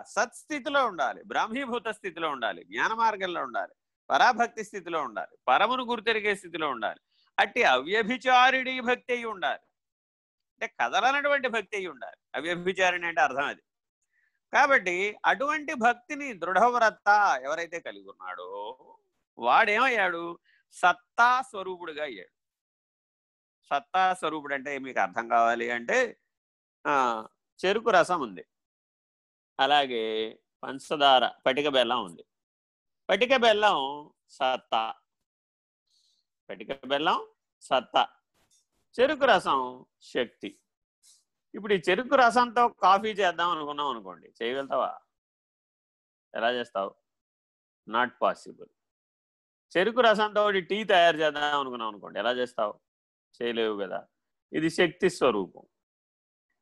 సత్స్థితిలో ఉండాలి బ్రాహ్మీభూత స్థితిలో ఉండాలి జ్ఞాన మార్గంలో ఉండాలి పరాభక్తి స్థితిలో ఉండాలి పరమును గుర్తెరిగే స్థితిలో ఉండాలి. అట్టి అవ్యభిచారిణి భక్తి అయి ఉండాలి. అంటే కదలనటువంటి భక్తి అయి ఉండాలి. అవ్యభిచారిణి అంటే అర్థం అది. కాబట్టి అటువంటి భక్తిని దృఢవ్రత ఎవరైతే కలిగి ఉన్నాడో వాడేమయ్యాడు? సత్తా స్వరూపుడుగా అయ్యాడు. సత్తా స్వరూపుడు అంటే మీకు అర్థం కావాలి అంటే చెరుకు రసం ఉంది. అలాగే పంచదార పటిక బెల్లం ఉంది. పటిక బెల్లం సత్తా. పటిక బెల్లం సత్తా. చెరుకు రసం శక్తి. ఇప్పుడు ఈ చెరుకు రసంతో కాఫీ చేద్దాం అనుకున్నాం అనుకోండి చేయగలుగుతావా? ఎలా చేస్తావు? నాట్ పాసిబుల్ చెరుకు రసంతో టీ తయారు చేద్దాం అనుకున్నాం అనుకోండి ఎలా చేస్తావు? చేయలేవు కదా. ఇది శక్తి స్వరూపం.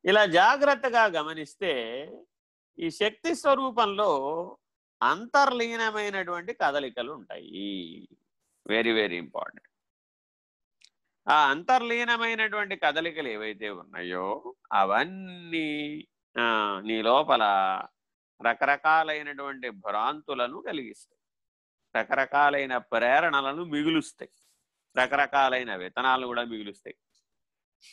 ఇలా జాగ్రత్తగా గమనిస్తే ఈ శక్తి స్వరూపంలో అంతర్లీనమైనటువంటి కదలికలు ఉంటాయి వెరీ వెరీ ఇంపార్టెంట్ ఆ అంతర్లీనమైనటువంటి కదలికలు ఏవైతే ఉన్నాయో అవన్నీ నీ లోపల రకరకాలైనటువంటి భ్రాంతులను కలిగిస్తాయి. రకరకాలైన ప్రేరణలను మిగులుస్తాయి. రకరకాలైన విత్తనాలు కూడా మిగులుస్తాయి.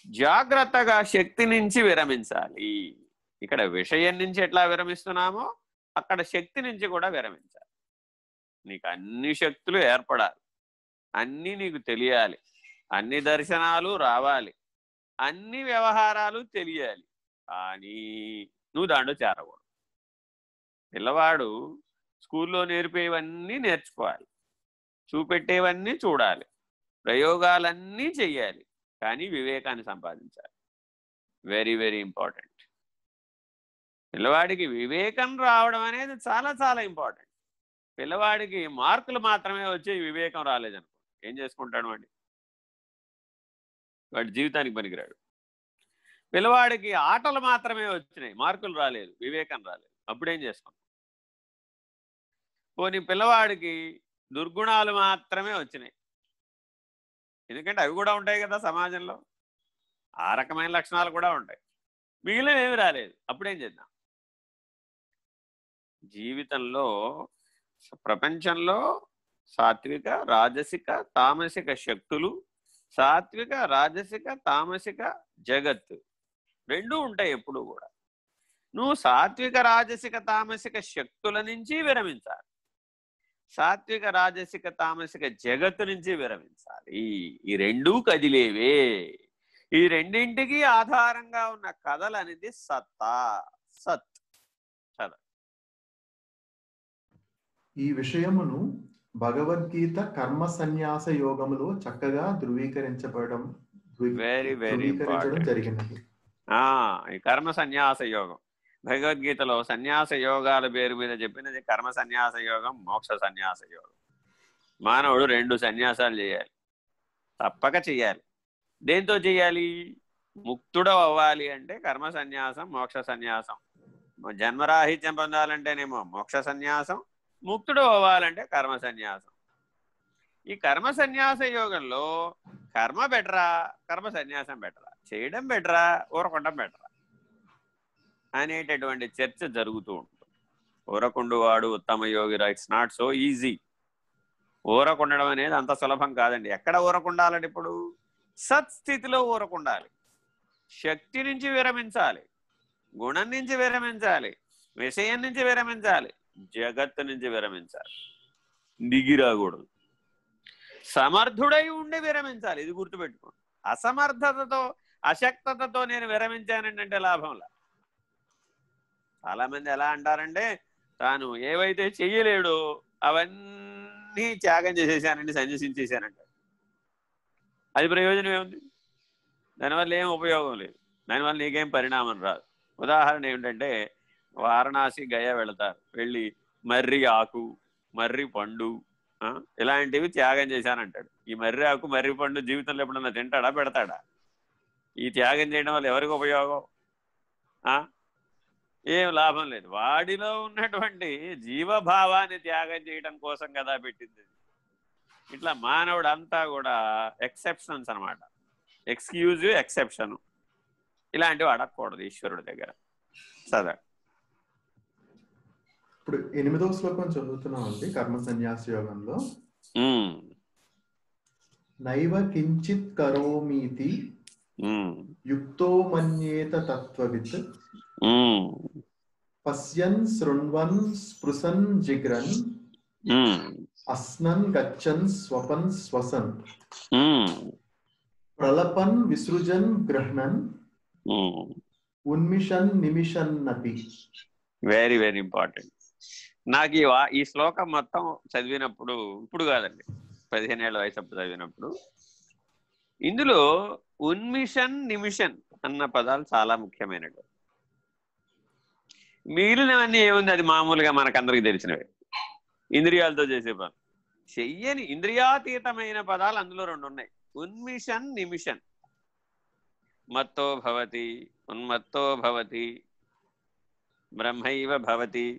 జాగ్రత్తగా శక్తి నుంచి విరమించాలి. ఇక్కడ విషయం నుంచి ఎట్లా విరమిస్తున్నామో అక్కడ శక్తి నుంచి కూడా విరమించాలి. నీకు అన్ని శక్తులు ఏర్పడాలి. అన్నీ నీకు తెలియాలి. అన్ని దర్శనాలు రావాలి. అన్ని వ్యవహారాలు తెలియాలి. కానీ నువ్వు దాంట్లో చేరకూడదు. పిల్లవాడు స్కూల్లో నేర్పేవన్నీ నేర్చుకోవాలి. చూపెట్టేవన్నీ చూడాలి. ప్రయోగాలన్నీ చెయ్యాలి. కానీ వివేకాన్ని సంపాదించాలి. వెరీ వెరీ ఇంపార్టెంట్ పిల్లవాడికి వివేకం రావడం అనేది చాలా చాలా ఇంపార్టెంట్. పిల్లవాడికి మార్కులు మాత్రమే వచ్చి వివేకం రాలేదనుకో ఏం చేసుకుంటాడు వాడి? వాడి జీవితానికి పనికిరాడు. పిల్లవాడికి ఆటలు మాత్రమే వచ్చినాయి మార్కులు రాలేదు వివేకం రాలేదు. అప్పుడేం చేసుకుంటాం పోనీ పిల్లవాడికి దుర్గుణాలు మాత్రమే వచ్చినాయి. ఎందుకంటే అవి కూడా ఉంటాయి కదా సమాజంలో. ఆ రకమైన లక్షణాలు కూడా ఉంటాయి. మిగిలిన ఏమి రాలేదు. అప్పుడేం చేద్దాం? జీవితంలో ప్రపంచంలో సాత్విక రాజసిక తామసిక శక్తులు సాత్విక రాజసిక తామసిక జగత్తు రెండూ ఉంటాయి ఎప్పుడు కూడా. నువ్వు సాత్విక రాజసిక తామసిక శక్తుల నుంచి విరమించాలి. సాత్విక రాజసిక తామసిక జగత్తు నుంచి విరమించాలి. ఈ రెండూ కదిలేవే. ఈ రెండింటికి ఆధారంగా ఉన్న కథలు అనేది సత్తా. సత్. ఈ విషయమును భగవద్గీత కర్మ సన్యాస యోగములో చక్కగా ధృవీకరించబడడం వెరీ వెరీ జరిగినది. కర్మ సన్యాస యోగం. భగవద్గీతలో సన్యాస యోగాల పేరు మీద చెప్పినది కర్మ సన్యాస యోగం మోక్ష సన్యాస యోగం. మానవుడు రెండు సన్యాసాలు చేయాలి. తప్పక చెయ్యాలి దేంతో చెయ్యాలి ముక్తుడు అవ్వాలి అంటే కర్మ సన్యాసం మోక్ష సన్యాసం. జన్మరాహిత్యం పొందాలంటేనేమో మోక్ష సన్యాసం ముక్తుడు అవ్వాలంటే కర్మ సన్యాసం. ఈ కర్మ సన్యాస యోగంలో కర్మ బెటరా కర్మ సన్యాసం బెటరా? చేయడం బెటరా ఊరకుండం బెటరా? అనేటటువంటి చర్చ జరుగుతూ ఉంటుంది. ఊరకుండు వాడు ఉత్తమ యోగిరా ఇట్స్ నాట్ సో ఈజీ. ఊరకుండడం అనేది అంత సులభం కాదండి. ఎక్కడ ఊరకుండాలంటే ఇప్పుడు? సత్స్థితిలో ఊరకుండాలి. శక్తి నుంచి విరమించాలి. గుణం నుంచి విరమించాలి. విషయం నుంచి విరమించాలి. జగత్తు నుంచి విరమించాలి. దిగిరాకూడదు సమర్థుడై ఉండి విరమించాలి. ఇది గుర్తుపెట్టుకోండి అసమర్థతతో అశక్తతతో నేను విరమించానంటే లాభంలా చాలా మంది ఎలా అంటారంటే తాను ఏవైతే చెయ్యలేడో అవన్నీ త్యాగం చేసేసానండి సన్యసించేశానంట అది ప్రయోజనం ఏముంది? దానివల్ల ఏం ఉపయోగం లేదు. దానివల్ల నీకేం పరిణామం రాదు. ఉదాహరణ ఏమిటంటే వారణాసి గయ వెళతారు. వెళ్ళి మర్రి ఆకు మర్రి పండు ఇలాంటివి త్యాగం చేశానంటాడు. ఈ మర్రి ఆకు మర్రి పండు జీవితంలో ఎప్పుడన్నా తింటాడా పెడతాడా? ఈ త్యాగం చేయడం వల్ల ఎవరికి ఉపయోగం? ఏం లాభం లేదు. వాడిలో ఉన్నటువంటి జీవభావాన్ని త్యాగం చేయడం కోసం కదా పెట్టింది. ఇట్లా మానవుడు అంతా కూడా ఎక్సెప్షన్స్ అనమాట ఎక్స్క్యూజివ్ ఎక్సెప్షన్. ఇలాంటివి అడగకూడదు ఈశ్వరుడి దగ్గర. సదా. ఇప్పుడు ఎనిమిదవ శ్లోకం చదువుతున్నాం అండి కర్మ సన్యాస యోగంలో నైవ కించిత్ కరోమీతి యుక్తో మన్యేత తత్వవిత్ పశ్యన్ శృణ్వన్ స్పృశన్ జిగ్రన్ అస్నన్ గచ్చన్ స్వపన్ స్వసన్ ప్రలపన్ విసృజన్ గృహ్ణన్ ఉమ్. ఉన్మిషన్ నిమిషన్నపి. వెరీ వెరీ ఇంపార్టెంట్ నాకు ఈ ఈ శ్లోకం మొత్తం చదివినప్పుడు ఇప్పుడు కాదండి పదిహేను ఏళ్ళ వయసు అప్పుడు చదివినప్పుడు ఇందులో ఉన్మిషన్ నిమిషన్ అన్న పదాలు చాలా ముఖ్యమైనవి. మిగిలినవన్నీ ఏముంది? అది మామూలుగా మనకందరికి తెలిసినవి. ఇంద్రియాలతో చేసే పని. చెయ్యని ఇంద్రియాతీతమైన పదాలు అందులో రెండు ఉన్నాయి ఉన్మిషన్ నిమిషన్. మత్తో భవతి ఉన్మత్తో భవతి బ్రహ్మైవ భవతి.